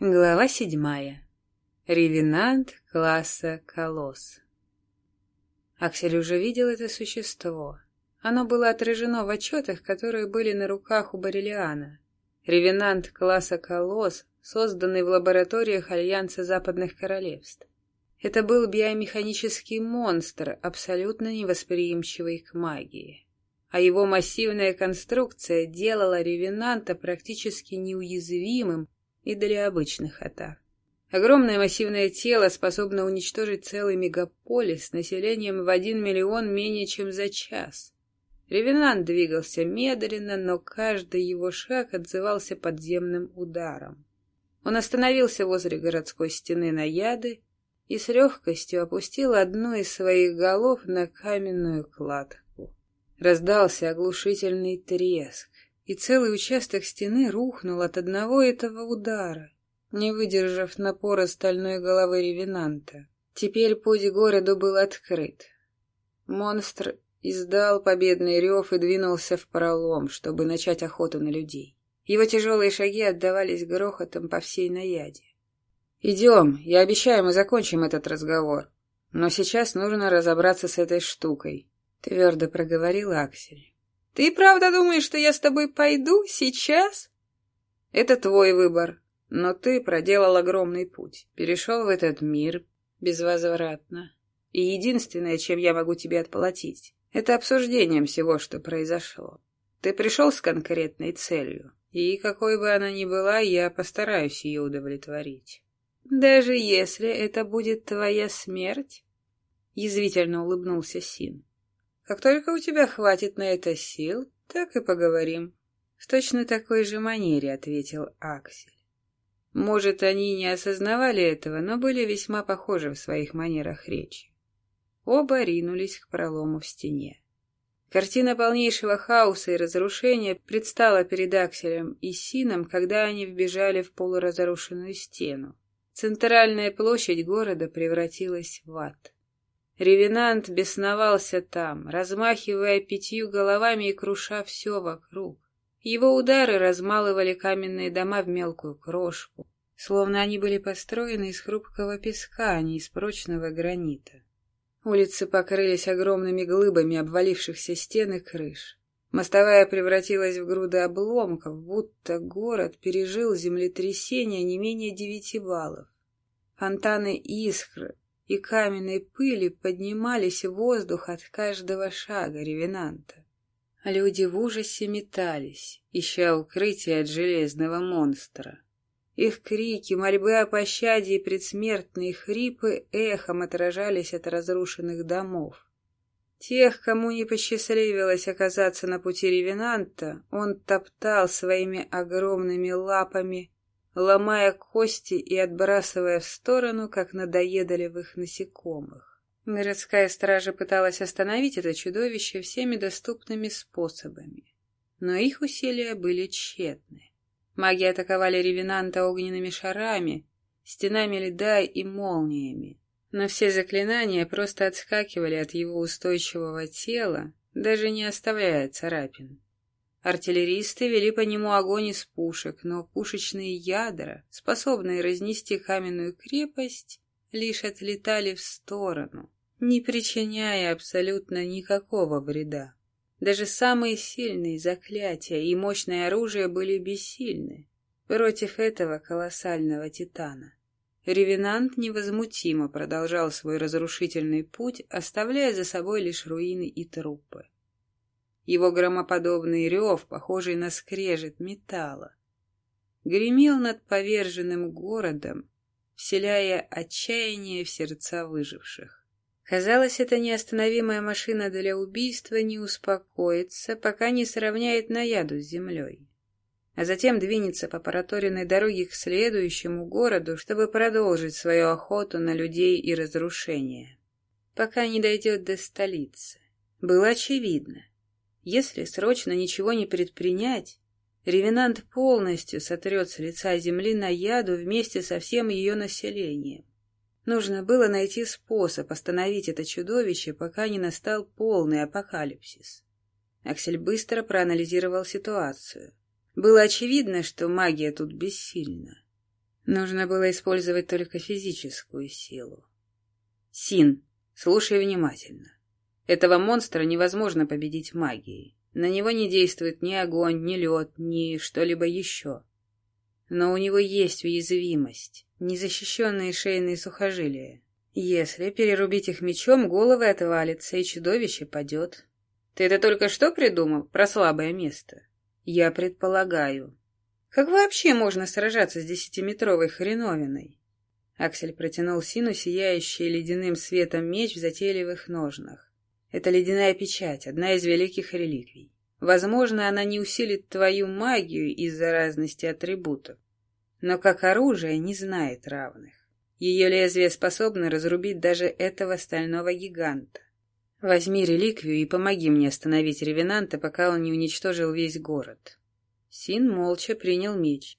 Глава седьмая. Ревенант класса Колосс. Аксель уже видел это существо. Оно было отражено в отчетах, которые были на руках у Барелиана. Ревенант класса Колосс, созданный в лабораториях Альянса Западных Королевств. Это был биомеханический монстр, абсолютно невосприимчивый к магии. А его массивная конструкция делала Ревенанта практически неуязвимым и для обычных атак. Огромное массивное тело способно уничтожить целый мегаполис с населением в один миллион менее чем за час. Ревенант двигался медленно, но каждый его шаг отзывался подземным ударом. Он остановился возле городской стены на яды и с легкостью опустил одну из своих голов на каменную кладку. Раздался оглушительный треск и целый участок стены рухнул от одного этого удара, не выдержав напора стальной головы ревенанта. Теперь путь городу был открыт. Монстр издал победный рев и двинулся в пролом, чтобы начать охоту на людей. Его тяжелые шаги отдавались грохотом по всей наяде. «Идем, я обещаю, мы закончим этот разговор. Но сейчас нужно разобраться с этой штукой», — твердо проговорил Аксель. Ты правда думаешь, что я с тобой пойду сейчас? Это твой выбор, но ты проделал огромный путь, перешел в этот мир безвозвратно. И единственное, чем я могу тебе отплатить, это обсуждением всего, что произошло. Ты пришел с конкретной целью, и какой бы она ни была, я постараюсь ее удовлетворить. Даже если это будет твоя смерть? Язвительно улыбнулся Син. Как только у тебя хватит на это сил, так и поговорим. В точно такой же манере ответил Аксель. Может, они не осознавали этого, но были весьма похожи в своих манерах речи. Оба ринулись к пролому в стене. Картина полнейшего хаоса и разрушения предстала перед Акселем и Сином, когда они вбежали в полуразрушенную стену. Центральная площадь города превратилась в ад. Ревенант бесновался там, размахивая пятью головами и круша все вокруг. Его удары размалывали каменные дома в мелкую крошку, словно они были построены из хрупкого песка, а не из прочного гранита. Улицы покрылись огромными глыбами обвалившихся стен и крыш. Мостовая превратилась в груды обломков, будто город пережил землетрясение не менее девяти баллов. Фонтаны искр и каменной пыли поднимались в воздух от каждого шага ревенанта. Люди в ужасе метались, ища укрытие от железного монстра. Их крики, мольбы о пощаде и предсмертные хрипы эхом отражались от разрушенных домов. Тех, кому не посчастливилось оказаться на пути ревенанта, он топтал своими огромными лапами, ломая кости и отбрасывая в сторону, как надоедливых насекомых. Городская стража пыталась остановить это чудовище всеми доступными способами, но их усилия были тщетны. Маги атаковали ревенанта огненными шарами, стенами льда и молниями, но все заклинания просто отскакивали от его устойчивого тела, даже не оставляя царапин. Артиллеристы вели по нему огонь из пушек, но пушечные ядра, способные разнести каменную крепость, лишь отлетали в сторону, не причиняя абсолютно никакого вреда. Даже самые сильные заклятия и мощное оружие были бессильны против этого колоссального титана. Ревенант невозмутимо продолжал свой разрушительный путь, оставляя за собой лишь руины и трупы его громоподобный рев, похожий на скрежет металла, гремел над поверженным городом, вселяя отчаяние в сердца выживших. Казалось, эта неостановимая машина для убийства не успокоится, пока не сравняет наяду с землей, а затем двинется по проторенной дороге к следующему городу, чтобы продолжить свою охоту на людей и разрушения, пока не дойдет до столицы. Было очевидно, если срочно ничего не предпринять, ревенант полностью сотрет с лица земли на яду вместе со всем ее населением. Нужно было найти способ остановить это чудовище, пока не настал полный апокалипсис. Аксель быстро проанализировал ситуацию. Было очевидно, что магия тут бессильна. Нужно было использовать только физическую силу. Син, слушай внимательно. Этого монстра невозможно победить магией. На него не действует ни огонь, ни лед, ни что-либо еще. Но у него есть уязвимость, незащищенные шейные сухожилия. Если перерубить их мечом, головы отвалится, и чудовище падет. Ты это только что придумал про слабое место? Я предполагаю. Как вообще можно сражаться с десятиметровой хреновиной? Аксель протянул Сину сияющий ледяным светом меч в затейливых ножнах. Это ледяная печать, одна из великих реликвий. Возможно, она не усилит твою магию из-за разности атрибутов, но как оружие не знает равных. Ее лезвие способно разрубить даже этого стального гиганта. Возьми реликвию и помоги мне остановить ревенанта, пока он не уничтожил весь город. Син молча принял меч.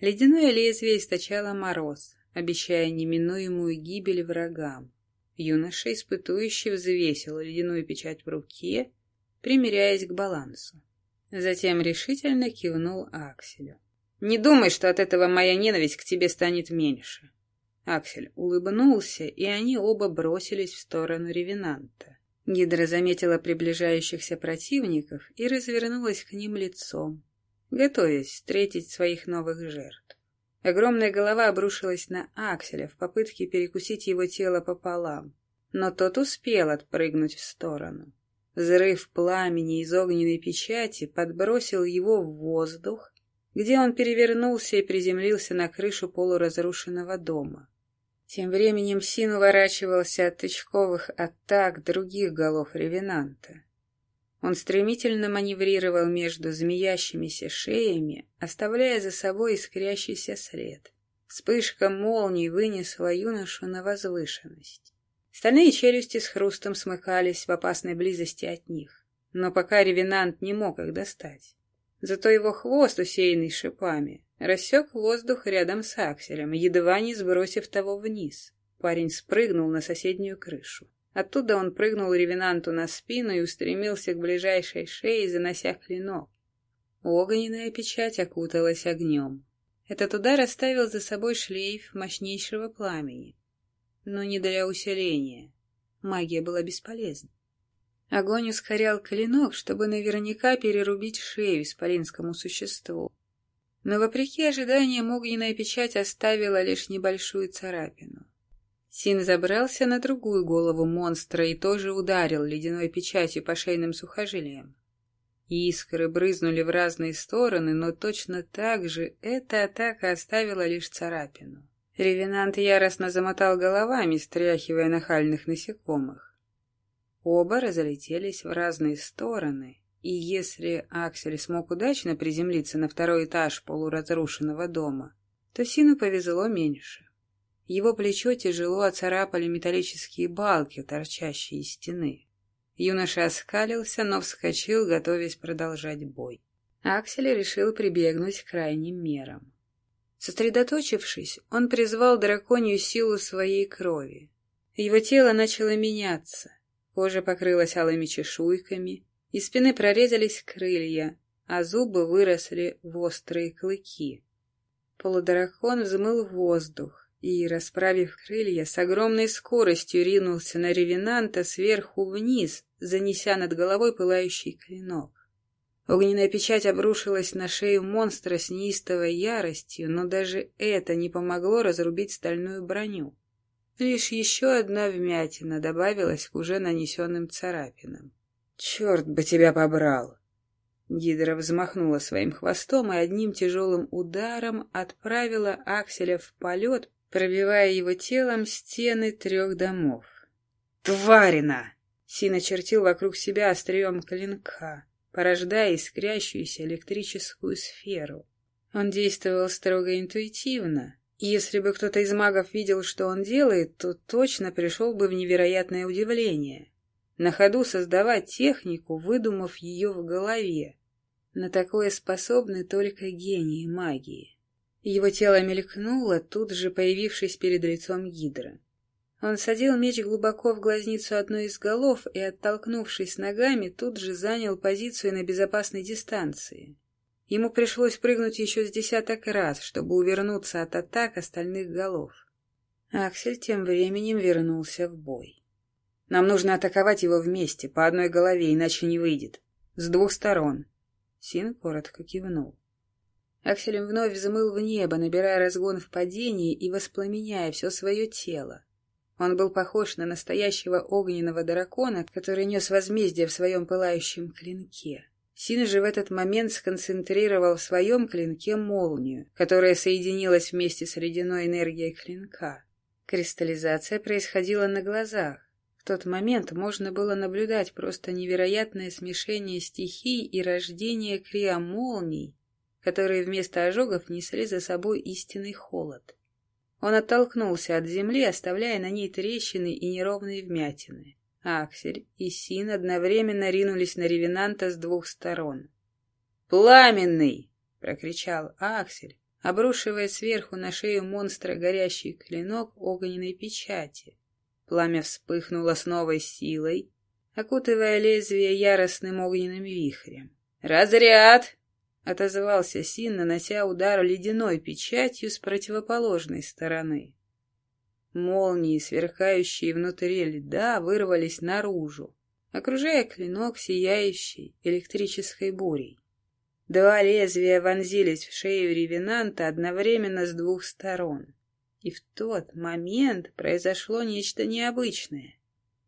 Ледяное лезвие источало мороз, обещая неминуемую гибель врагам. Юноша, испытующий, взвесил ледяную печать в руке, примиряясь к балансу. Затем решительно кивнул Акселю. «Не думай, что от этого моя ненависть к тебе станет меньше». Аксель улыбнулся, и они оба бросились в сторону ревенанта. Гидра заметила приближающихся противников и развернулась к ним лицом, готовясь встретить своих новых жертв. Огромная голова обрушилась на Акселя в попытке перекусить его тело пополам, но тот успел отпрыгнуть в сторону. Взрыв пламени из огненной печати подбросил его в воздух, где он перевернулся и приземлился на крышу полуразрушенного дома. Тем временем Син уворачивался от тычковых атак других голов ревенанта. Он стремительно маневрировал между змеящимися шеями, оставляя за собой искрящийся след. Вспышка молний вынесла юношу на возвышенность. Стальные челюсти с хрустом смыкались в опасной близости от них, но пока ревенант не мог их достать. Зато его хвост, усеянный шипами, рассек воздух рядом с акселем, едва не сбросив того вниз. Парень спрыгнул на соседнюю крышу. Оттуда он прыгнул ревенанту на спину и устремился к ближайшей шее, занося клинок. Огненная печать окуталась огнем. Этот удар оставил за собой шлейф мощнейшего пламени. Но не для усиления. Магия была бесполезна. Огонь ускорял клинок, чтобы наверняка перерубить шею исполинскому существу. Но, вопреки ожиданиям, огненная печать оставила лишь небольшую царапину. Син забрался на другую голову монстра и тоже ударил ледяной печатью по шейным сухожилиям. Искры брызнули в разные стороны, но точно так же эта атака оставила лишь царапину. Ревенант яростно замотал головами, стряхивая нахальных насекомых. Оба разлетелись в разные стороны, и если Аксель смог удачно приземлиться на второй этаж полуразрушенного дома, то Сину повезло меньше. Его плечо тяжело оцарапали металлические балки, торчащие из стены. Юноша оскалился, но вскочил, готовясь продолжать бой. Аксель решил прибегнуть к крайним мерам. Сосредоточившись, он призвал драконью силу своей крови. Его тело начало меняться. Кожа покрылась алыми чешуйками, из спины прорезались крылья, а зубы выросли в острые клыки. Полудракон взмыл воздух, и, расправив крылья, с огромной скоростью ринулся на ревенанта сверху вниз, занеся над головой пылающий клинок. Огненная печать обрушилась на шею монстра с неистовой яростью, но даже это не помогло разрубить стальную броню. Лишь еще одна вмятина добавилась к уже нанесенным царапинам. «Черт бы тебя побрал!» Гидра взмахнула своим хвостом и одним тяжелым ударом отправила Акселя в полет, пробивая его телом стены трех домов. «Тварина!» Син чертил вокруг себя острием клинка, порождая искрящуюся электрическую сферу. Он действовал строго интуитивно, и если бы кто-то из магов видел, что он делает, то точно пришел бы в невероятное удивление. На ходу создавать технику, выдумав ее в голове. На такое способны только гении магии. Его тело мелькнуло, тут же появившись перед лицом Гидра. Он садил меч глубоко в глазницу одной из голов и, оттолкнувшись ногами, тут же занял позицию на безопасной дистанции. Ему пришлось прыгнуть еще с десяток раз, чтобы увернуться от атак остальных голов. Аксель тем временем вернулся в бой. «Нам нужно атаковать его вместе, по одной голове, иначе не выйдет. С двух сторон». Син коротко кивнул. Акселем вновь взмыл в небо, набирая разгон в падении и воспламеняя все свое тело. Он был похож на настоящего огненного дракона, который нес возмездие в своем пылающем клинке. Син же в этот момент сконцентрировал в своем клинке молнию, которая соединилась вместе с ледяной энергией клинка. Кристаллизация происходила на глазах. Тот момент можно было наблюдать просто невероятное смешение стихий и рождение криомолний, которые вместо ожогов несли за собой истинный холод. Он оттолкнулся от земли, оставляя на ней трещины и неровные вмятины. Аксель и Син одновременно ринулись на ревенанта с двух сторон. «Пламенный!» — прокричал Аксель, обрушивая сверху на шею монстра горящий клинок огненной печати. Пламя вспыхнуло с новой силой, окутывая лезвие яростным огненным вихрем. «Разряд!» — отозвался Син, нанося удар ледяной печатью с противоположной стороны. Молнии, сверкающие внутри льда, вырвались наружу, окружая клинок сияющей электрической бурей. Два лезвия вонзились в шею ревенанта одновременно с двух сторон. И в тот момент произошло нечто необычное.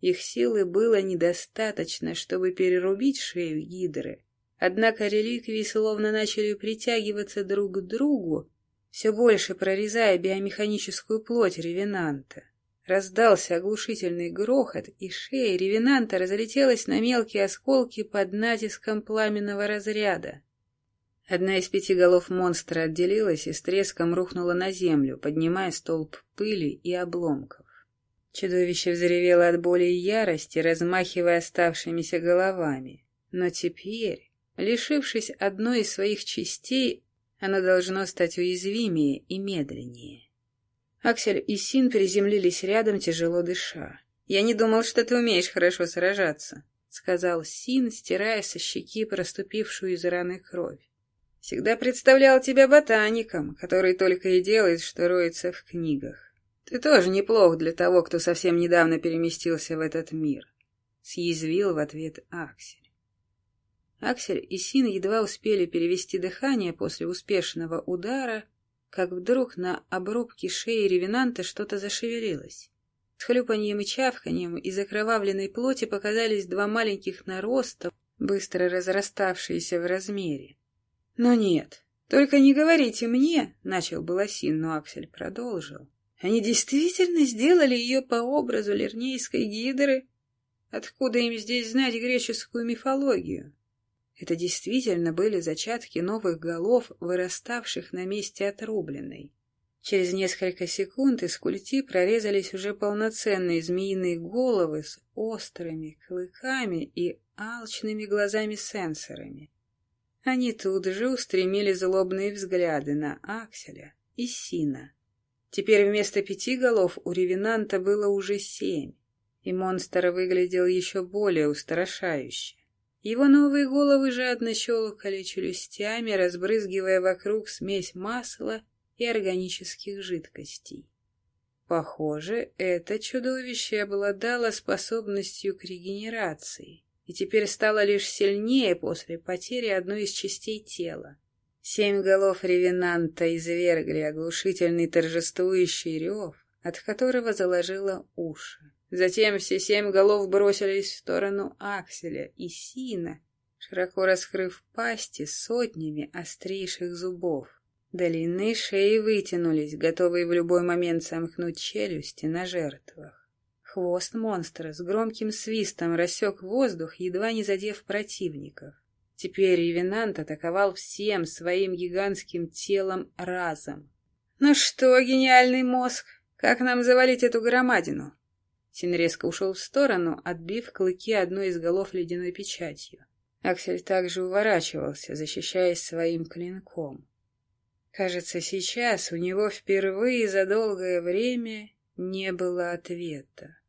Их силы было недостаточно, чтобы перерубить шею гидры. Однако реликвии словно начали притягиваться друг к другу, все больше прорезая биомеханическую плоть ревенанта. Раздался оглушительный грохот, и шея ревенанта разлетелась на мелкие осколки под натиском пламенного разряда. Одна из пяти голов монстра отделилась и с треском рухнула на землю, поднимая столб пыли и обломков. Чудовище взревело от боли и ярости, размахивая оставшимися головами. Но теперь, лишившись одной из своих частей, оно должно стать уязвимее и медленнее. Аксель и Син приземлились рядом, тяжело дыша. «Я не думал, что ты умеешь хорошо сражаться», — сказал Син, стирая со щеки проступившую из раны кровь. «Всегда представлял тебя ботаником, который только и делает, что роется в книгах. Ты тоже неплох для того, кто совсем недавно переместился в этот мир», — съязвил в ответ Аксель. Аксель и Син едва успели перевести дыхание после успешного удара, как вдруг на обрубке шеи ревенанта что-то зашевелилось. С хлюпаньем и чавканьем из окровавленной плоти показались два маленьких нароста, быстро разраставшиеся в размере. Но нет, только не говорите мне, — начал Баласин, но Аксель продолжил. Они действительно сделали ее по образу лернейской гидры? Откуда им здесь знать греческую мифологию? Это действительно были зачатки новых голов, выраставших на месте отрубленной. Через несколько секунд из культи прорезались уже полноценные змеиные головы с острыми клыками и алчными глазами-сенсорами. Они тут же устремили злобные взгляды на Акселя и Сина. Теперь вместо пяти голов у ревенанта было уже семь, и монстр выглядел еще более устрашающе. Его новые головы жадно щелкали челюстями, разбрызгивая вокруг смесь масла и органических жидкостей. Похоже, это чудовище обладало способностью к регенерации и теперь стало лишь сильнее после потери одной из частей тела. Семь голов ревенанта извергли оглушительный торжествующий рев, от которого заложило уши. Затем все семь голов бросились в сторону Акселя и Сина, широко раскрыв пасти сотнями острейших зубов. Длинные шеи вытянулись, готовые в любой момент сомкнуть челюсти на жертвах. Хвост монстра с громким свистом рассек воздух, едва не задев противников. Теперь Ревенант атаковал всем своим гигантским телом разом. «Ну что, гениальный мозг, как нам завалить эту громадину?» Син резко ушел в сторону, отбив клыки одной из голов ледяной печатью. Аксель также уворачивался, защищаясь своим клинком. Кажется, сейчас у него впервые за долгое время не было ответа.